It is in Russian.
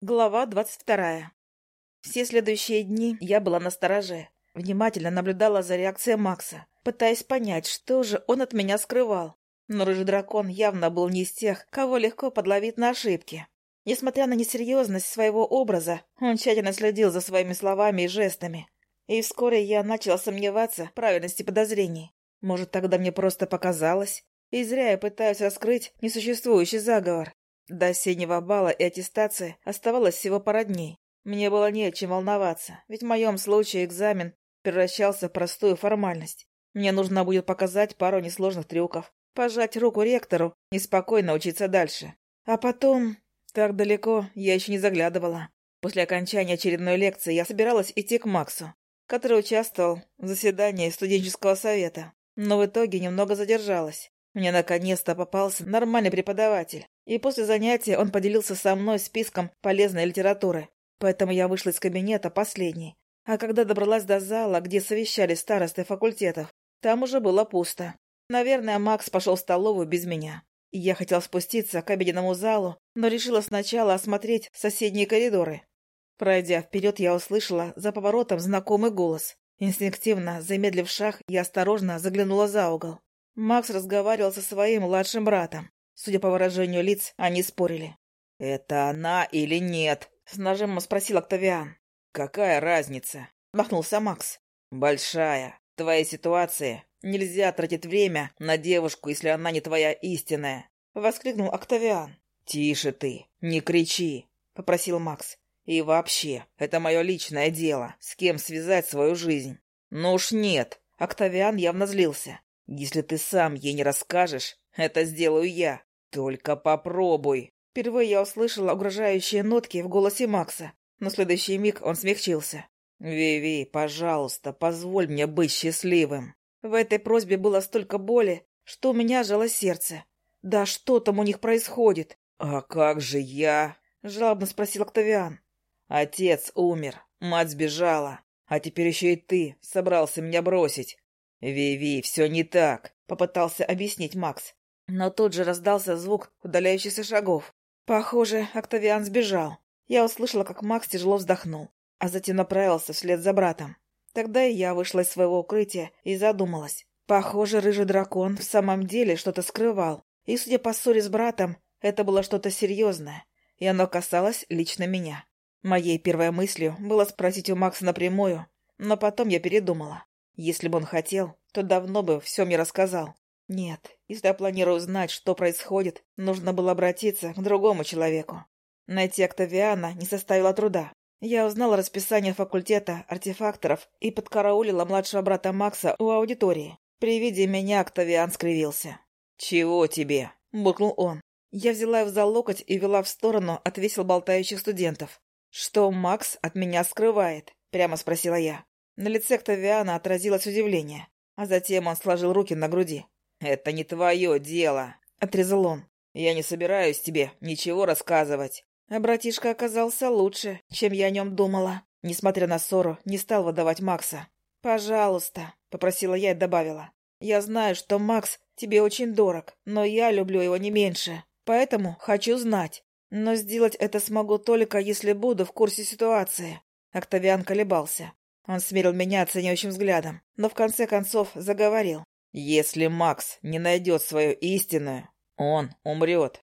Глава двадцать вторая. Все следующие дни я была на стороже, внимательно наблюдала за реакцией Макса, пытаясь понять, что же он от меня скрывал. Но рыжий дракон явно был не из тех, кого легко подловить на ошибки. Несмотря на несерьезность своего образа, он тщательно следил за своими словами и жестами. И вскоре я начала сомневаться в правильности подозрений. Может, тогда мне просто показалось, и зря я пытаюсь раскрыть несуществующий заговор. До осеннего бала и аттестации оставалось всего пара дней. Мне было не о чем волноваться, ведь в моем случае экзамен превращался в простую формальность. Мне нужно будет показать пару несложных трюков, пожать руку ректору и спокойно учиться дальше. А потом... Так далеко я еще не заглядывала. После окончания очередной лекции я собиралась идти к Максу, который участвовал в заседании студенческого совета, но в итоге немного задержалась. Мне наконец-то попался нормальный преподаватель, и после занятия он поделился со мной списком полезной литературы. Поэтому я вышла из кабинета последней. А когда добралась до зала, где совещались старосты факультетов, там уже было пусто. Наверное, Макс пошел в столовую без меня. Я хотел спуститься к обеденному залу, но решила сначала осмотреть соседние коридоры. Пройдя вперед, я услышала за поворотом знакомый голос. Инстинктивно, замедлив шаг, я осторожно заглянула за угол. Макс разговаривал со своим младшим братом. Судя по выражению лиц, они спорили. «Это она или нет?» — с нажимом спросил Октавиан. «Какая разница?» — махнулся Макс. «Большая. В твоей ситуации нельзя тратить время на девушку, если она не твоя истинная», — воскликнул Октавиан. «Тише ты, не кричи», — попросил Макс. «И вообще, это мое личное дело, с кем связать свою жизнь». «Ну уж нет», — Октавиан явно злился. Если ты сам ей не расскажешь, это сделаю я. Только попробуй. Впервые я услышала угрожающие нотки в голосе Макса, но следующий миг он смягчился. «Виви, пожалуйста, позволь мне быть счастливым». В этой просьбе было столько боли, что у меня жало сердце. «Да что там у них происходит?» «А как же я?» — жалобно спросил Октавиан. «Отец умер, мать сбежала, а теперь еще и ты собрался меня бросить. «Виви, все не так», — попытался объяснить Макс. Но тут же раздался звук удаляющихся шагов. Похоже, Октавиан сбежал. Я услышала, как Макс тяжело вздохнул, а затем направился вслед за братом. Тогда и я вышла из своего укрытия и задумалась. Похоже, рыжий дракон в самом деле что-то скрывал. И, судя по ссоре с братом, это было что-то серьезное, и оно касалось лично меня. Моей первой мыслью было спросить у Макса напрямую, но потом я передумала. Если бы он хотел, то давно бы все мне рассказал. Нет, если я планирую знать, что происходит, нужно было обратиться к другому человеку. Найти Октавиана не составило труда. Я узнала расписание факультета артефакторов и подкараулила младшего брата Макса у аудитории. При виде меня Октавиан скривился. «Чего тебе?» — буркнул он. Я взяла его за локоть и вела в сторону от весел болтающих студентов. «Что Макс от меня скрывает?» — прямо спросила я. На лице Октавиана отразилось удивление, а затем он сложил руки на груди. «Это не твое дело», — отрезал он. «Я не собираюсь тебе ничего рассказывать». А братишка оказался лучше, чем я о нем думала. Несмотря на ссору, не стал выдавать Макса. «Пожалуйста», — попросила я и добавила. «Я знаю, что Макс тебе очень дорог, но я люблю его не меньше, поэтому хочу знать. Но сделать это смогу только, если буду в курсе ситуации». Октавиан колебался. Он смирил меня оценивающим взглядом, но в конце концов заговорил. «Если Макс не найдет свою истинную, он умрет.